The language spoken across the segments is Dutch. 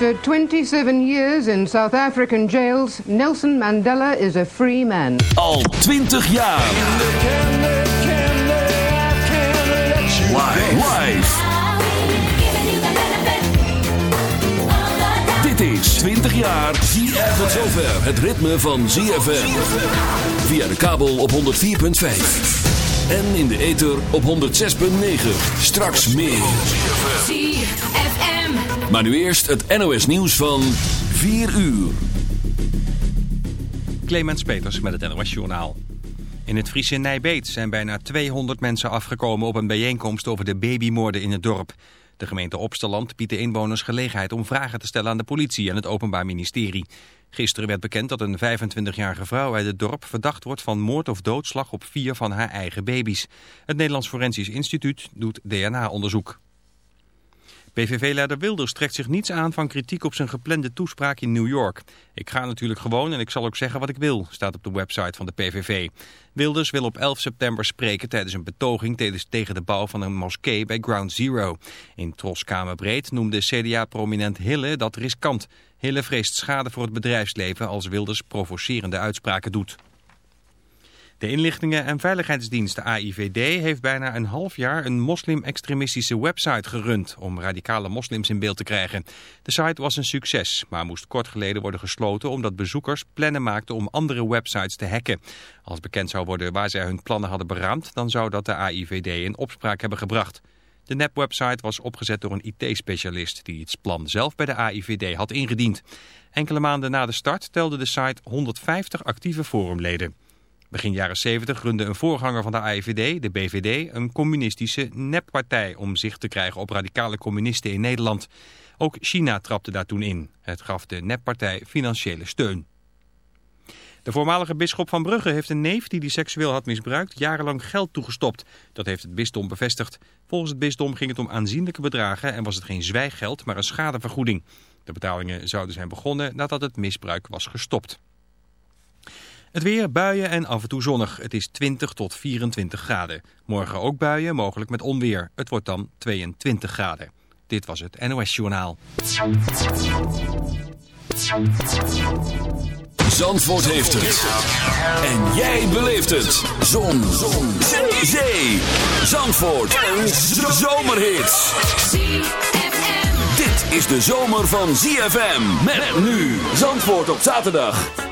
After 27 years in South African jails, Nelson Mandela is a free man. Al 20 jaar. Live. Dit is 20 jaar ZFM. Tot zover het ritme van ZFM. Via de kabel op 104.5. En in de ether op 106.9. Straks meer. Maar nu eerst het NOS nieuws van 4 uur. Clemens Peters met het NOS Journaal. In het Friese Nijbeet zijn bijna 200 mensen afgekomen op een bijeenkomst over de babymoorden in het dorp. De gemeente Opsteland biedt de inwoners gelegenheid om vragen te stellen aan de politie en het Openbaar Ministerie. Gisteren werd bekend dat een 25-jarige vrouw uit het dorp verdacht wordt van moord of doodslag op vier van haar eigen baby's. Het Nederlands Forensisch Instituut doet DNA-onderzoek. PVV-leider Wilders trekt zich niets aan van kritiek op zijn geplande toespraak in New York. Ik ga natuurlijk gewoon en ik zal ook zeggen wat ik wil, staat op de website van de PVV. Wilders wil op 11 september spreken tijdens een betoging tegen de bouw van een moskee bij Ground Zero. In Troskamerbreed noemde CDA-prominent Hille dat riskant. Hille vreest schade voor het bedrijfsleven als Wilders provocerende uitspraken doet. De inlichtingen- en veiligheidsdienst AIVD heeft bijna een half jaar een moslim-extremistische website gerund om radicale moslims in beeld te krijgen. De site was een succes, maar moest kort geleden worden gesloten omdat bezoekers plannen maakten om andere websites te hacken. Als bekend zou worden waar zij hun plannen hadden beraamd, dan zou dat de AIVD in opspraak hebben gebracht. De nepwebsite was opgezet door een IT-specialist die het plan zelf bij de AIVD had ingediend. Enkele maanden na de start telde de site 150 actieve forumleden. Begin jaren 70 runde een voorganger van de AIVD, de BVD, een communistische neppartij om zicht te krijgen op radicale communisten in Nederland. Ook China trapte daar toen in. Het gaf de neppartij financiële steun. De voormalige bisschop van Brugge heeft een neef die die seksueel had misbruikt jarenlang geld toegestopt. Dat heeft het bisdom bevestigd. Volgens het bisdom ging het om aanzienlijke bedragen en was het geen zwijggeld, maar een schadevergoeding. De betalingen zouden zijn begonnen nadat het misbruik was gestopt. Het weer, buien en af en toe zonnig. Het is 20 tot 24 graden. Morgen ook buien, mogelijk met onweer. Het wordt dan 22 graden. Dit was het NOS Journaal. Zandvoort heeft het. En jij beleeft het. Zon. Zon. Zee. Zandvoort. Een zomerhit. Dit is de zomer van ZFM. Met nu. Zandvoort op zaterdag.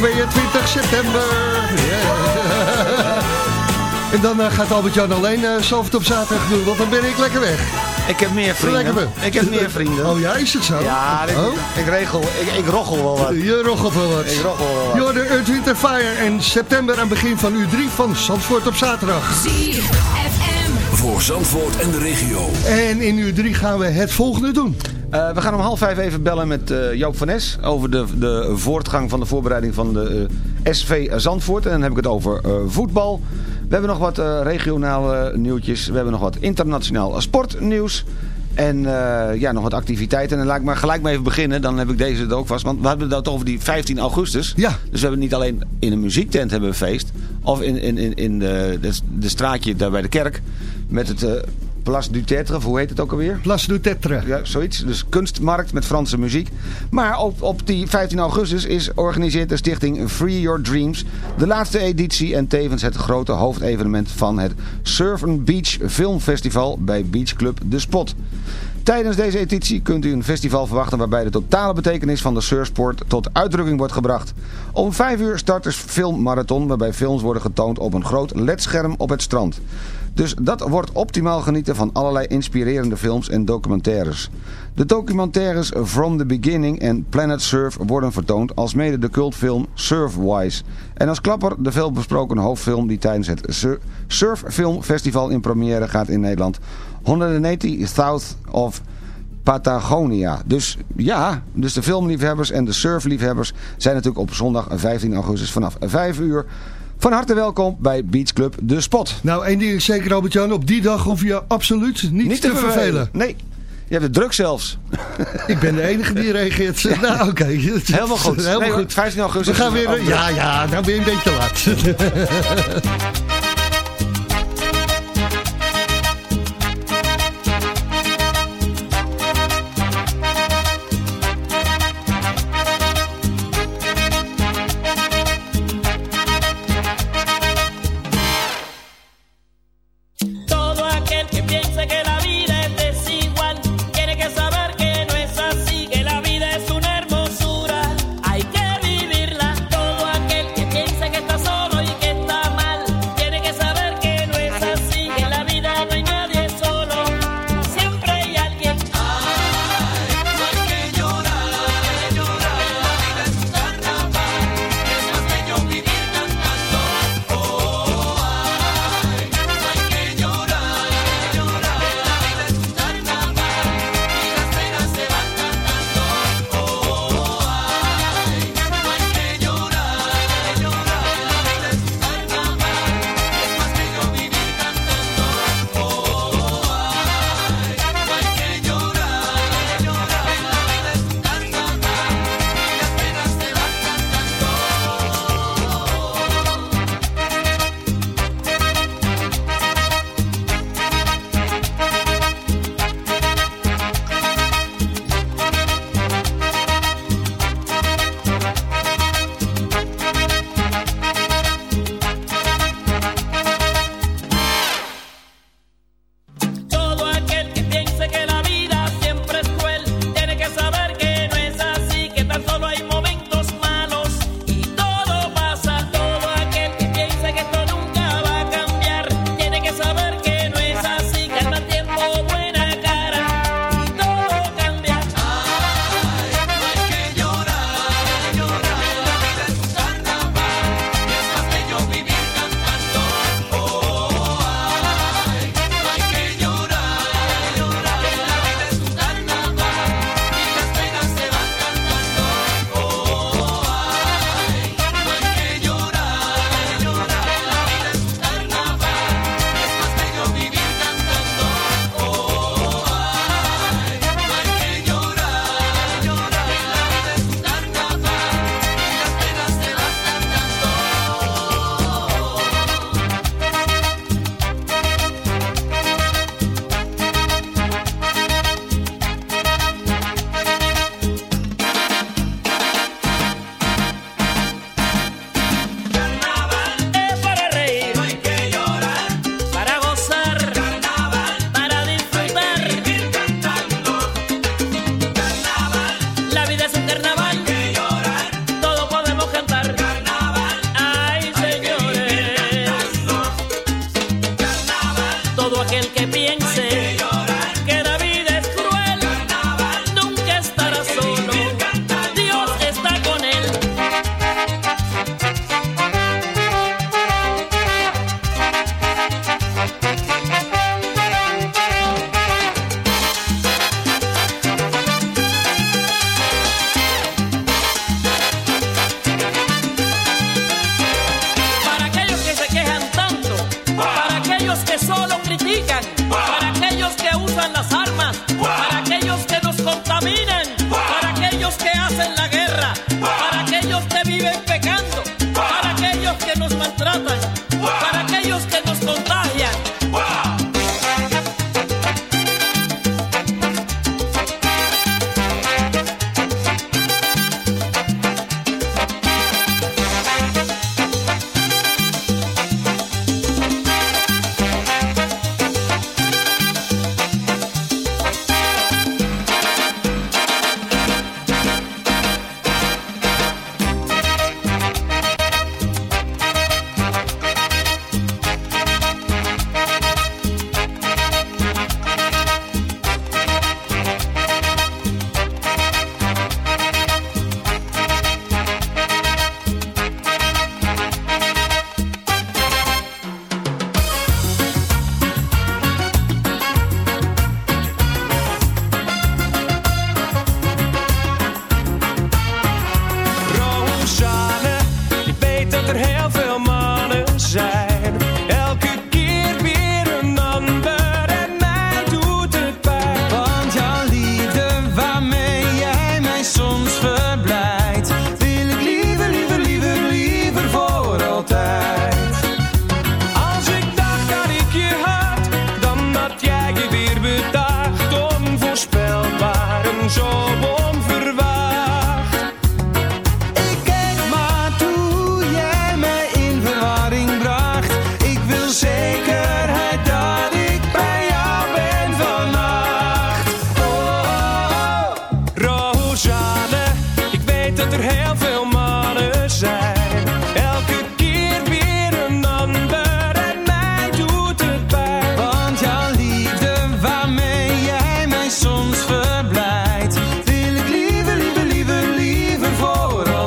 22 september. Ja. En dan eh, gaat Albert-Jan alleen uh, Zalvert op zaterdag doen, want dan ben ik lekker weg. Ik heb meer vrienden. Ik heb meer vrienden. Oh ja, is het zo? Ja, ik, Oh. ik regel, ik, ik roggel wel wat. Je roggelt wel wat. Ik roggel wel wat. Jorden Earth, Winter, Fire en september aan het begin van uur 3 van Zandvoort op zaterdag. ZFM. Voor Zandvoort en de regio. En in uur 3 gaan we het volgende doen. Eh, we gaan om half vijf even bellen met eh, Joop van Nes over de, de voortgang van de voorbereiding van de eh, SV Zandvoort. En dan heb ik het over voetbal. We hebben nog wat regionale nieuwtjes. We hebben nog wat internationaal sportnieuws. En ja, nog wat activiteiten. En laat ik maar gelijk maar even beginnen. Dan heb ik deze er ook vast. Want we hebben het over die 15 augustus. Ja. Dus we hebben niet alleen in een muziektent hebben we feest. Of in, in, in, in de, de, de straatje daar bij de kerk. Met het Place du Tetre. Hoe heet het ook alweer? Place du Tetre. Ja, zoiets. Dus kunstmarkt met Franse muziek. Maar op, op die 15 augustus is organiseert de stichting Free Your Dreams de laatste editie en tevens het grote hoofdevenement van het Surf and Beach Filmfestival bij Beach Club De Spot. Tijdens deze editie kunt u een festival verwachten waarbij de totale betekenis van de surfsport tot uitdrukking wordt gebracht. Om 5 uur start de filmmarathon waarbij films worden getoond op een groot ledscherm op het strand. Dus dat wordt optimaal genieten van allerlei inspirerende films en documentaires. De documentaires From the Beginning en Planet Surf worden vertoond als mede de cultfilm Surfwise. En als klapper de veelbesproken hoofdfilm die tijdens het Sur- Surffilmfestival in première gaat in Nederland. 180 South of Patagonia. Dus ja, dus de filmliefhebbers en de surfliefhebbers zijn natuurlijk op zondag 15 augustus vanaf 5 uur van harte welkom bij Beach Club De Spot. Nou, één ding is zeker, Albert-Jan. Op die dag hoef je absoluut niet, te, vervelen. Nee, je hebt het druk zelfs. Ik ben de enige die reageert. Nou, oké. Helemaal goed. Helemaal Nee, goed. 15 augustus. We gaan weer... Ja, ja, nou ben je een beetje te laat.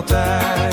altijd.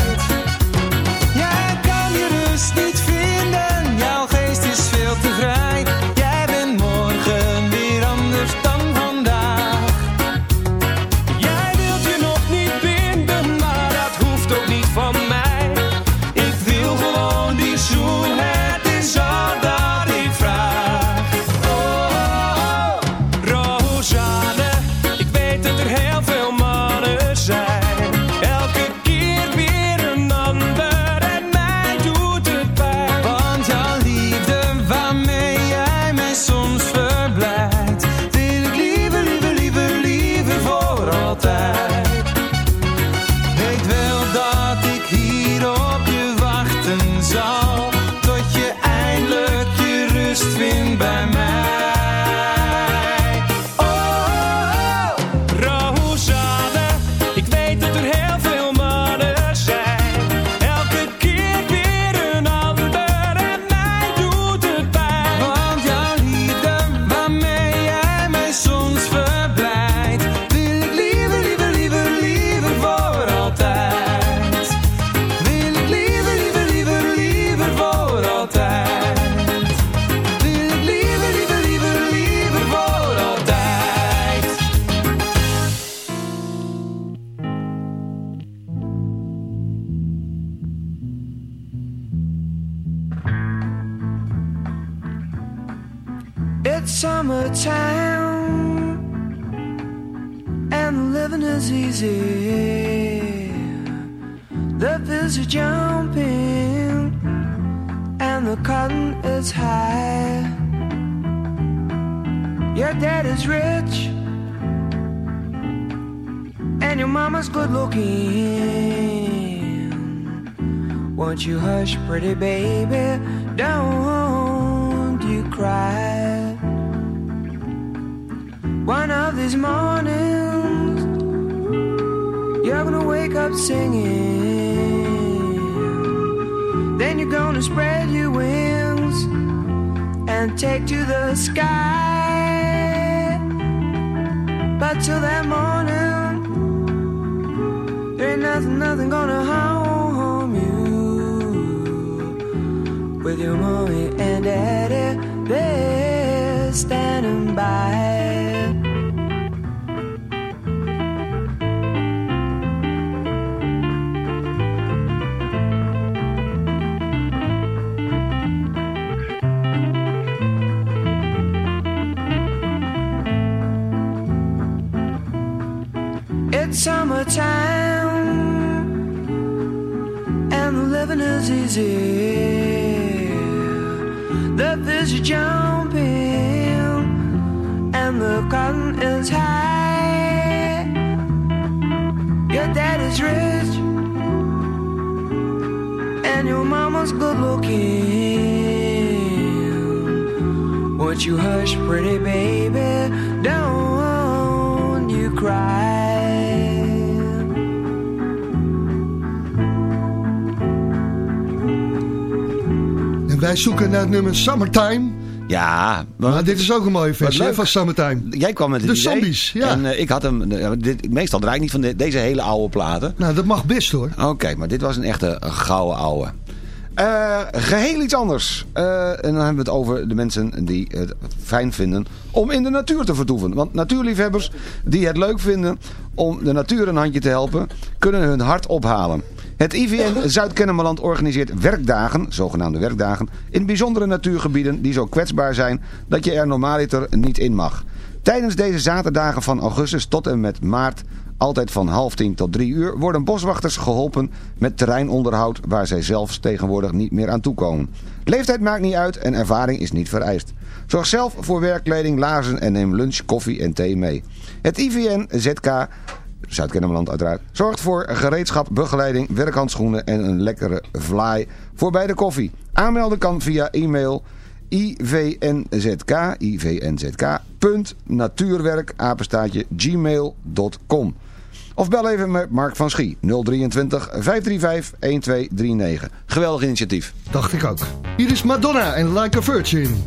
Your dad is rich and your mama's good looking. Won't you hush, pretty baby? Don't you cry. One of these mornings, you're gonna wake up singing. Then you're gonna spread your wings and take to the sky. But till that morning, there ain't nothing, nothing gonna harm you. With your mommy and daddy, they're standing by. And the living is easy. The fish are jumping and the cotton is high. Your dad is rich and your mama's good looking. Won't you hush, pretty baby? Wij zoeken naar het nummer Summertime. Ja, Maar dit is ook een mooie versie van Summertime. Jij kwam met het De idee. zombies, ja. En eh, ik had hem... eh, dit, meestal draai ik niet van de- deze hele oude platen. Nou, dat mag best hoor. Oké, maar dit was een echte een gouden ouwe. Eh, geheel iets anders. En dan hebben we het over de mensen die het fijn vinden om in de natuur te vertoeven. Want natuurliefhebbers die het leuk vinden om de natuur een handje te helpen, kunnen hun hart ophalen. Het IVN Zuid-Kennemerland organiseert werkdagen, zogenaamde werkdagen, in bijzondere natuurgebieden die zo kwetsbaar zijn dat je er normaaliter niet in mag. Tijdens deze zaterdagen van augustus tot en met maart altijd van half tien tot drie uur, worden boswachters geholpen met terreinonderhoud waar zij zelfs tegenwoordig niet meer aan toekomen. Leeftijd maakt niet uit en ervaring is niet vereist. Zorg zelf voor werkkleding, laarzen en neem lunch, koffie en thee mee. Het IVN ZK, Zuid-Kennemerland uiteraard, zorgt voor gereedschap, begeleiding, werkhandschoenen en een lekkere fly voor bij de koffie. Aanmelden kan via e-mail ivnzk, ivnzk, natuurwerk, apenstaatje, gmail.com. Of bel even met Mark van Schie, 023 535 1239. Geweldig initiatief. Dacht ik ook. Hier is Madonna en Like a Virgin.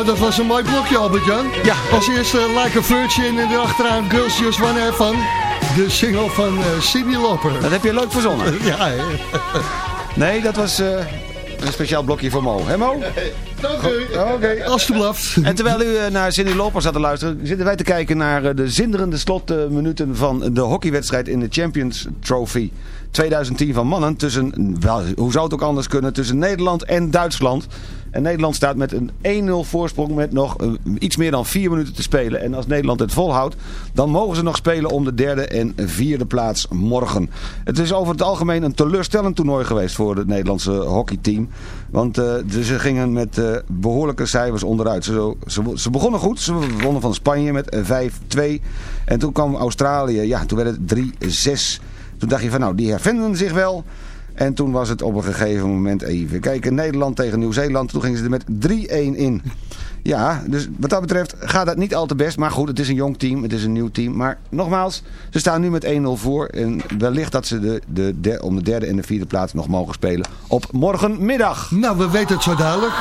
Nou, dat was een mooi blokje, Albert-Jan. Ja. Als eerste Like a Virgin en erachteraan Girls Just Have Fun. De single van eh Cyndi Lauper. Dat heb je leuk verzonnen. Ja? Nee, dat was eh, een speciaal blokje voor Mo. Hè Mo? Dank u. Oké. Alsjeblieft. En terwijl u eh, naar Cindy Loper zat te luisteren, zitten wij te kijken naar de zinderende slotminuten van de hockeywedstrijd in de Champions Trophy 2010 van mannen. Tussen, wel, hoe zou het ook anders kunnen, tussen Nederland en Duitsland. En Nederland staat met een 1-0 voorsprong met nog eh, iets meer dan 4 minuten te spelen. En als Nederland het volhoudt, dan mogen ze nog spelen om de derde en vierde plaats morgen. Het is over het algemeen een teleurstellend toernooi geweest voor het Nederlandse hockeyteam. Want eh, ze gingen met eh, behoorlijke cijfers onderuit. Ze, ze, ze begonnen goed. Ze wonnen van Spanje met eh, 5-2. En toen kwam Australië. Ja, toen werd het 3-6. Toen dacht je van nou, die hervinden zich wel. En toen was het op een gegeven moment even kijken. Nederland tegen Nieuw-Zeeland. Toen gingen ze er met 3-1 in. Ja, dus wat dat betreft gaat dat niet al te best. Maar goed, het is een jong team. Het is een nieuw team. Maar nogmaals, ze staan nu met 1-0 voor. En wellicht dat ze de, de, der- om de derde en de vierde plaats nog mogen spelen op morgenmiddag. Nou, we weten het zo dadelijk.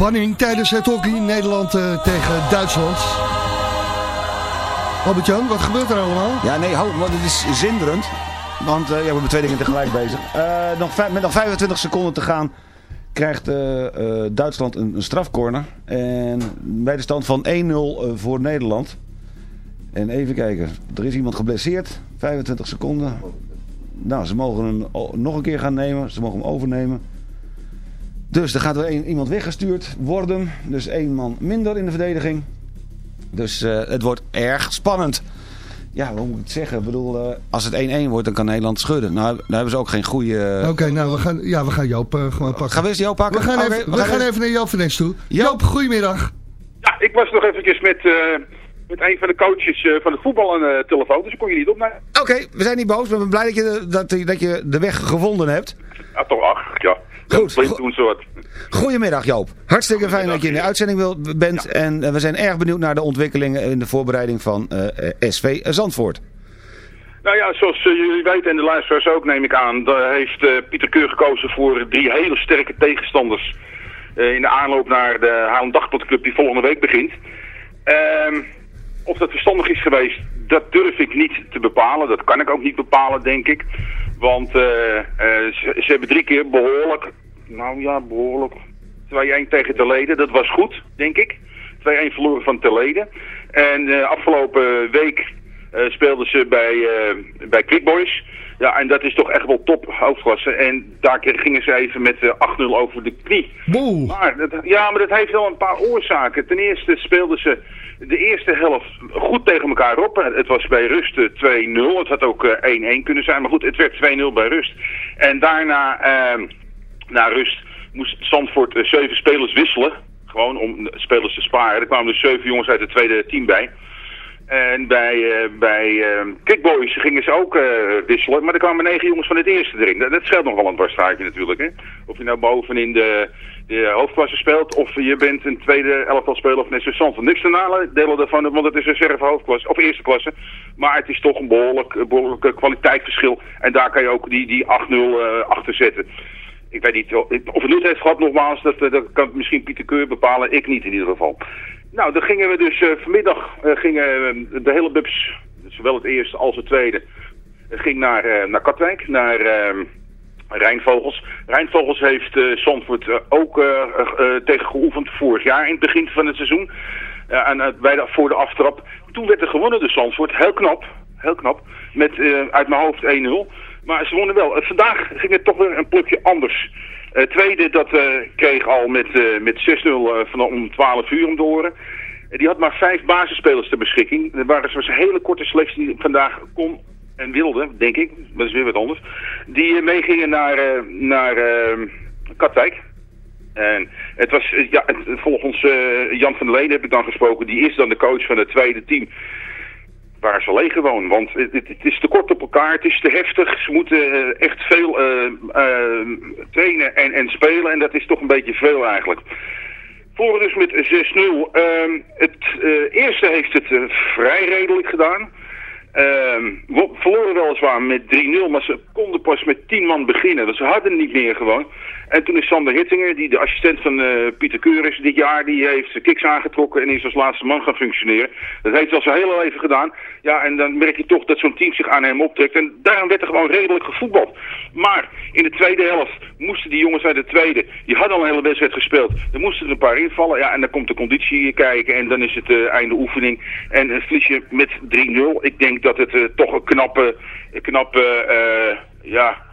Spanning tijdens het hockey Nederland eh, tegen Duitsland. Albert-Jan, wat gebeurt er allemaal? Ja, nee, ho, want het is zinderend. Want eh, ja, we hebben twee dingen tegelijk bezig. Eh, nog met nog 25 seconden te gaan krijgt Duitsland een, een strafcorner. En bij de stand van 1-0 eh, voor Nederland. En even kijken, er is iemand geblesseerd. 25 seconden. Nou, ze mogen hem nog een keer gaan nemen. Ze mogen hem overnemen. Dus er gaat er een, iemand weggestuurd worden. Dus één man minder in de verdediging. Dus eh, het wordt erg spannend. Ja, hoe moet ik het zeggen? Ik bedoel, eh, als het 1-1 wordt, dan kan Nederland schudden. Nou, daar hebben ze ook geen goede... Oké, nou, we gaan, ja, we gaan Joop eh, gewoon pakken. Gaan we eens Joop pakken? We gaan, even, we gaan even naar Joop van Nes toe. Joop, goedemiddag. Ja, ik was nog eventjes met, eh, met een van de coaches eh, van het voetbal aan de telefoon, dus ik kon je niet opnemen. Oké, we zijn niet boos. We zijn blij dat je, dat, dat je de weg gevonden hebt. Ja, toch, ach. Goed. Soort. Goedemiddag Joop. Hartstikke fijn dat je in de uitzending wil, bent. En eh, we zijn erg benieuwd naar de ontwikkelingen in de voorbereiding van eh, eh, SV Zandvoort. Nou ja, zoals jullie weten en de luisteraars ook neem ik aan, daar heeft Pieter Keur gekozen voor drie hele sterke tegenstanders in de aanloop naar de Haarlem Dagblad die volgende week begint. Ehm, of dat verstandig is geweest, dat durf ik niet te bepalen. Dat kan ik ook niet bepalen, denk ik. Want eh, eh, ze, ze hebben drie keer behoorlijk, nou ja, behoorlijk, 2-1 tegen Terleden. Dat was goed, denk ik. 2-1 verloren van Terleden. En eh, afgelopen week speelden ze bij, eh bij Quick Boys. Ja, en dat is toch echt wel top hoofdklasse. En daar gingen ze even met eh, 8-0 over de knie. Maar dat, ja, maar dat heeft wel een paar oorzaken. Ten eerste speelden ze de eerste helft goed tegen elkaar op. Het was bij rust eh, 2-0. Het had ook eh, 1-1 kunnen zijn. Maar goed, het werd 2-0 bij rust. En daarna, eh, na rust, moest Zandvoort eh, zeven spelers wisselen. Gewoon om spelers te sparen. Er kwamen dus zeven jongens uit het tweede team bij. En bij, eh, bij eh, Kickboys gingen ze ook eh, wisselen, maar er kwamen negen jongens van het eerste erin. Dat, dat scheelt nog wel een dwarsstraatje natuurlijk. Hè? Of je nou bovenin de, de hoofdklasse speelt, of je bent een tweede elftal speler van SV Zandvoort. Niks te nalen, delen daarvan, want het is een reserve hoofdklasse, of eerste klasse. Maar het is toch een behoorlijk, een behoorlijk eh, kwaliteitsverschil. En daar kan je ook die, die 8-0 eh, achter zetten. Ik weet niet of het nut heeft gehad nogmaals, dat, dat kan misschien Pieter Keur bepalen, ik niet in ieder geval. Nou, dan gingen we dus eh, vanmiddag uh, gingen uh, de hele bubs, zowel het eerste als het tweede, ging naar, naar Katwijk, naar uh, Rijnvogels. Rijnvogels heeft Zandvoort ook tegen geoefend vorig jaar in het begin van het seizoen. en bij de, voor de aftrap. Toen werd er gewonnen door Zandvoort, heel knap, heel knap, met uit mijn hoofd 1-0. Maar ze wonnen wel. vandaag ging het toch weer een plukje anders. Het uh, tweede, dat uh, kreeg al met, uh, met 6-0 van om 12 uur om de oren. die had maar vijf basisspelers ter beschikking. Er waren zo'n hele korte selectie die vandaag kon en wilde, denk ik. Dat is weer wat anders. Die meegingen naar, naar Katwijk. En het was, ja, volgens Jan van der Leden heb ik dan gesproken. Die is dan de coach van het tweede team waar ze alleen gewoon. Want het, het, is te kort op elkaar, het is te heftig. Ze moeten uh, echt veel uh, uh, trainen en, en spelen en dat is toch een beetje veel eigenlijk. Voren dus met 6-0. Ehm, het eerste heeft het vrij redelijk gedaan. Ehm, we verloren weliswaar met 3-0, maar ze konden pas met 10 man beginnen. Dus ze hadden niet meer gewoon. En toen is Sander Hittinger, die de assistent van uh, Pieter Keur is dit jaar, die heeft de kiks aangetrokken en is als laatste man gaan functioneren. Dat heeft hij al zijn hele leven gedaan. Ja, en dan merk je toch dat zo'n team zich aan hem optrekt. En daarom werd er gewoon redelijk gevoetbald. Maar in de tweede helft moesten die jongens uit de tweede, die hadden al een hele wedstrijd gespeeld. Er moesten er een paar invallen. Ja, en dan komt de conditie kijken en dan is het uh, einde oefening. En een verliesje met 3-0. Ik denk dat het uh, toch een knappe, knappe ja...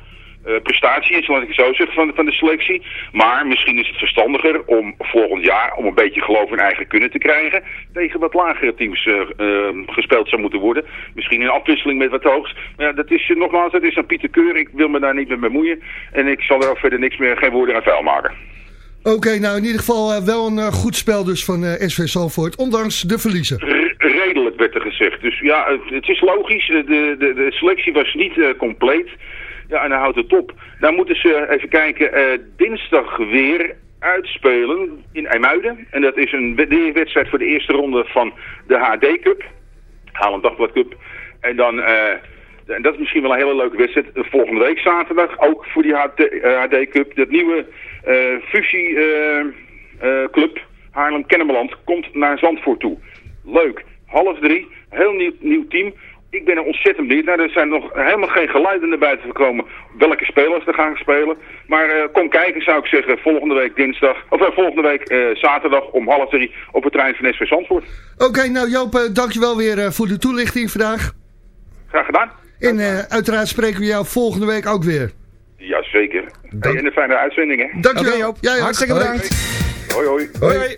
Uh, prestatie is, laat ik het zo zeggen, van, van de selectie. Maar misschien is het verstandiger om volgend jaar, om een beetje geloof in eigen kunnen te krijgen, tegen wat lagere teams uh, uh, gespeeld zou moeten worden. Misschien in afwisseling met wat hoogs. Maar ja, dat is nogmaals, dat is aan Pieter Keur. Ik wil me daar niet mee bemoeien. En ik zal er ook verder niks meer, geen woorden aan vuil maken. Oké, okay, nou in ieder geval wel een goed spel dus van SV Salvoort, ondanks de verliezen. Redelijk werd er gezegd. Dus ja, het, het is logisch. De, de, de selectie was niet compleet. Ja, en dan houdt het op. Dan moeten ze even kijken, uh, dinsdag weer uitspelen in IJmuiden. En dat is een wedstrijd voor de eerste ronde van de HD Cup. Haarlem Dagblad Cup. En dan, uh, en dat is misschien wel een hele leuke wedstrijd, volgende week zaterdag, ook voor die HD, HD Cup. Dat nieuwe fusie eh, club Haarlem-Kennemerland komt naar Zandvoort toe. Leuk. Half drie, heel nieuw, nieuw team. Ik ben er ontzettend benieuwd naar. Er zijn nog helemaal geen geluiden naar buiten gekomen welke spelers er gaan spelen. Maar eh, kom kijken zou ik zeggen volgende week dinsdag, of eh, volgende week eh, zaterdag om half drie op het trein van SV Zandvoort. Oké, nou Joop, dankjewel weer eh, voor de toelichting vandaag. Graag gedaan. En eh, uiteraard spreken we jou volgende week ook weer. Jazeker. Hey, en een fijne uitzending hè. Dankjewel. Joop. Ja, ja. Hartstikke bedankt. Hoi hoi. Hoi. hoi.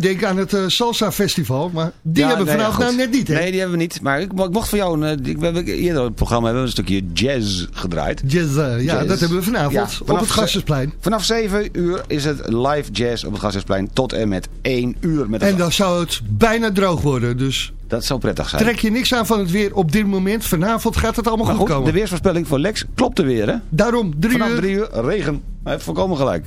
Beetje denken aan het eh, Salsa Festival, maar die Ja, hebben nee, vanavond nou net niet, hè? Nee, die hebben we niet. Maar ik, mo- ik mocht voor jou, een, eh, ik, we hebben eerder het programma hebben we een stukje jazz gedraaid. Jazz, eh, ja, Jazz. dat hebben we vanavond Ja, op het Gassersplein. Vanaf 7 uur is het live jazz op het Gasthuisplein tot en met 1 uur. Met En dan zou het bijna droog worden, dus Dat zou prettig zijn. trek je niks aan van het weer op dit moment. Vanavond gaat het allemaal goed, goed, komen. de weersvoorspelling voor Lex klopte weer, hè? Daarom, drie Vanaf uur. 3 uur regen. Hij heeft volkomen gelijk.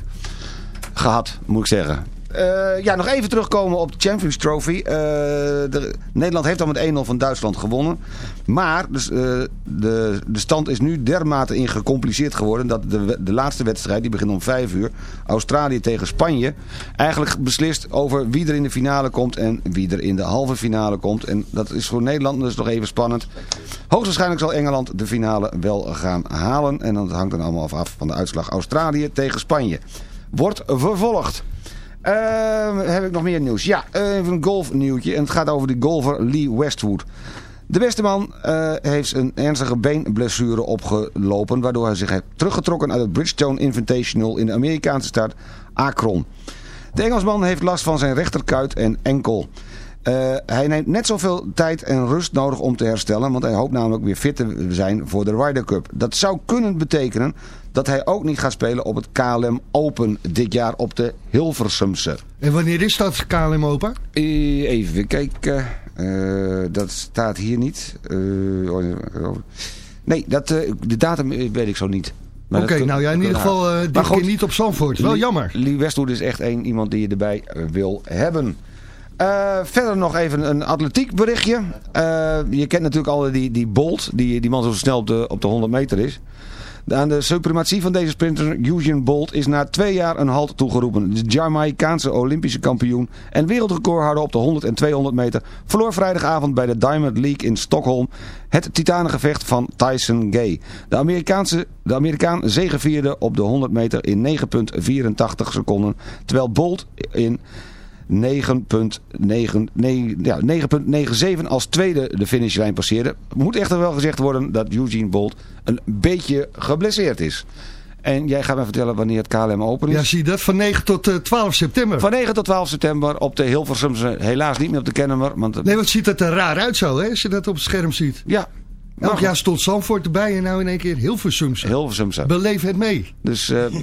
Gehad, moet ik zeggen. Eh, ja, nog even terugkomen op de Champions Trophy. Eh, de, Nederland heeft al met 1-0 van Duitsland gewonnen. Maar dus, eh, de, de stand is nu dermate in gecompliceerd geworden... dat de, de laatste wedstrijd, die begint om 5 uur... Australië tegen Spanje... eigenlijk beslist over wie er in de finale komt... en wie er in de halve finale komt. En dat is voor Nederland dus nog even spannend. Hoogstwaarschijnlijk zal Engeland de finale wel gaan halen. En dat hangt dan allemaal af van de uitslag Australië tegen Spanje. Wordt vervolgd. Ehm, heb ik nog meer nieuws? Ja, even een golfnieuwtje. En het gaat over de golfer Lee Westwood. De beste man eh, heeft een ernstige beenblessure opgelopen... waardoor hij zich heeft teruggetrokken uit het Bridgestone Invitational... in de Amerikaanse stad Akron. De Engelsman heeft last van zijn rechterkuit en enkel. Eh, hij neemt net zoveel tijd en rust nodig om te herstellen... want hij hoopt namelijk weer fit te zijn voor de Ryder Cup. Dat zou kunnen betekenen dat hij ook niet gaat spelen op het KLM Open dit jaar op de Hilversumse. En wanneer is dat KLM Open? Eh, Even kijken. Eh, dat staat hier niet. Oh, oh. nee, dat, de datum weet ik zo niet. Oké, nou ja, in ieder geval dit keer niet op Zandvoort. Wel jammer. Lee Westwood is echt één iemand die je erbij wil hebben. Eh, verder nog even een atletiek berichtje. Eh, je kent natuurlijk al die, die Bolt, die, die man zo snel op de, op de 100 meter is. Aan de suprematie van deze sprinter Usain Bolt is na twee jaar een halt toegeroepen. De Jamaicaanse Olympische kampioen en wereldrecordhouder op de 100 en 200 meter verloor vrijdagavond bij de Diamond League in Stockholm het titanengevecht van Tyson Gay. De, Amerikaanse, de Amerikaan zegevierde op de 100 meter in 9,84 seconden, terwijl Bolt in 9,9 nee, ja, 9,97 als tweede de finishlijn passeerde. Moet echter wel gezegd worden dat Eugene Bolt een beetje geblesseerd is. En jij gaat me vertellen wanneer het KLM open is. Ja, zie je dat? Van 9 tot eh, 12 september. Van 9 tot 12 september op de Hilversumse, helaas niet meer op de Kennemer. Want, Nee, wat ziet het er raar uit zo, hè? Als je dat op het scherm ziet. Ja. Elk jaar stond Zandvoort erbij en nou in één keer Hilversumse. Hilversumse. Beleef het mee. Dus, eh,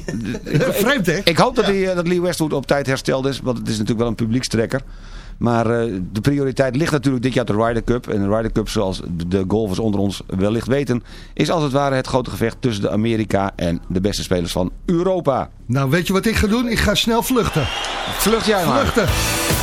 ik, Vreemd, hè? ik hoop dat, die, eh, dat Lee Westwood op tijd hersteld is, want het is natuurlijk wel een publiekstrekker. Maar eh, de prioriteit ligt natuurlijk dit jaar de Ryder Cup. En de Ryder Cup, zoals de- de golfers onder ons wellicht weten, is als het ware het grote gevecht tussen de Amerika en de beste spelers van Europa. Nou, weet je wat ik ga doen? Ik ga snel vluchten. Vlucht jij maar. Vluchten.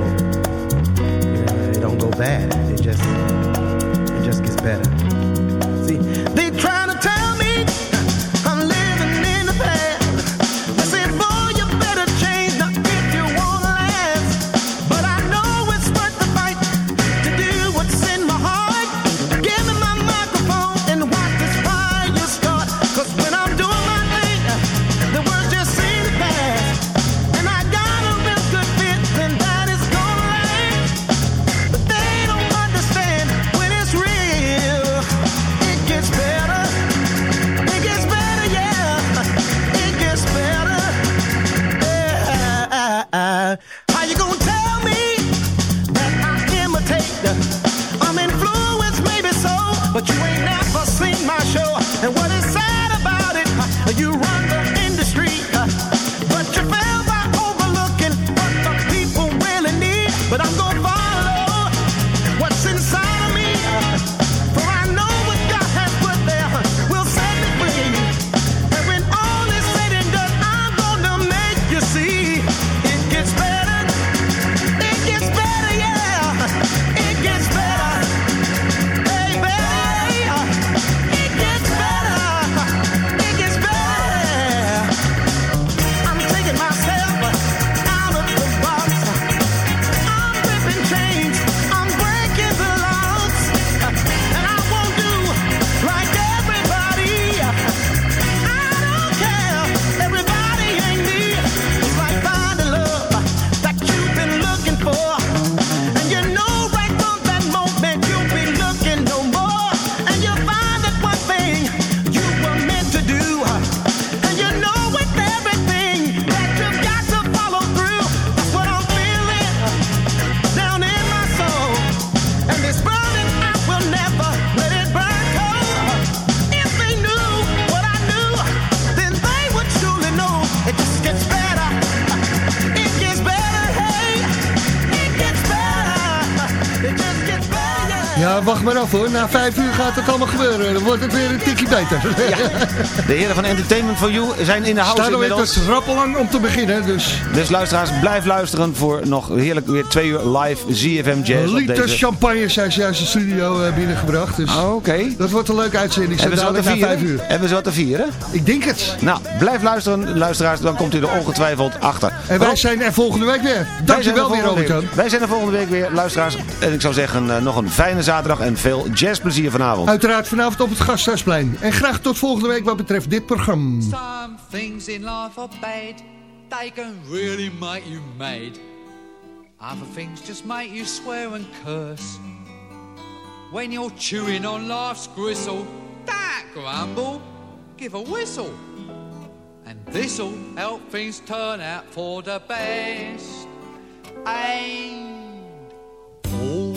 Know, it don't go bad. Nou, wacht maar af hoor. Na vijf uur gaat het allemaal gebeuren. Dan wordt het weer een tikje beter. De heren van Entertainment for You zijn in de house we inmiddels. het rappelang om te beginnen. Dus Dus luisteraars, blijf luisteren voor nog heerlijk weer twee uur live ZFM Jazz. liter deze... champagne zijn ze juist de studio eh, binnengebracht. Dus Oké. dat wordt een leuke uitzending. Hebben ze wat te vieren? Hebben ze wat te vieren? Ik denk het. Nou, blijf luisteren, luisteraars. Dan komt u er ongetwijfeld achter. En wij zijn er volgende week weer. er Dankjewel weer, week. Wij zijn er volgende week weer, luisteraars. En ik zou zeggen, eh, nog een fijne zaterdag en veel jazzplezier vanavond. Uiteraard vanavond op het Gasthuisplein. En graag tot volgende week wat betreft dit programma. Some things in life are bad. They can really make you mad. Other things just make you swear and curse. When you're chewing on life's gristle, that grumble, give a whistle. And this'll help things turn out for the best. And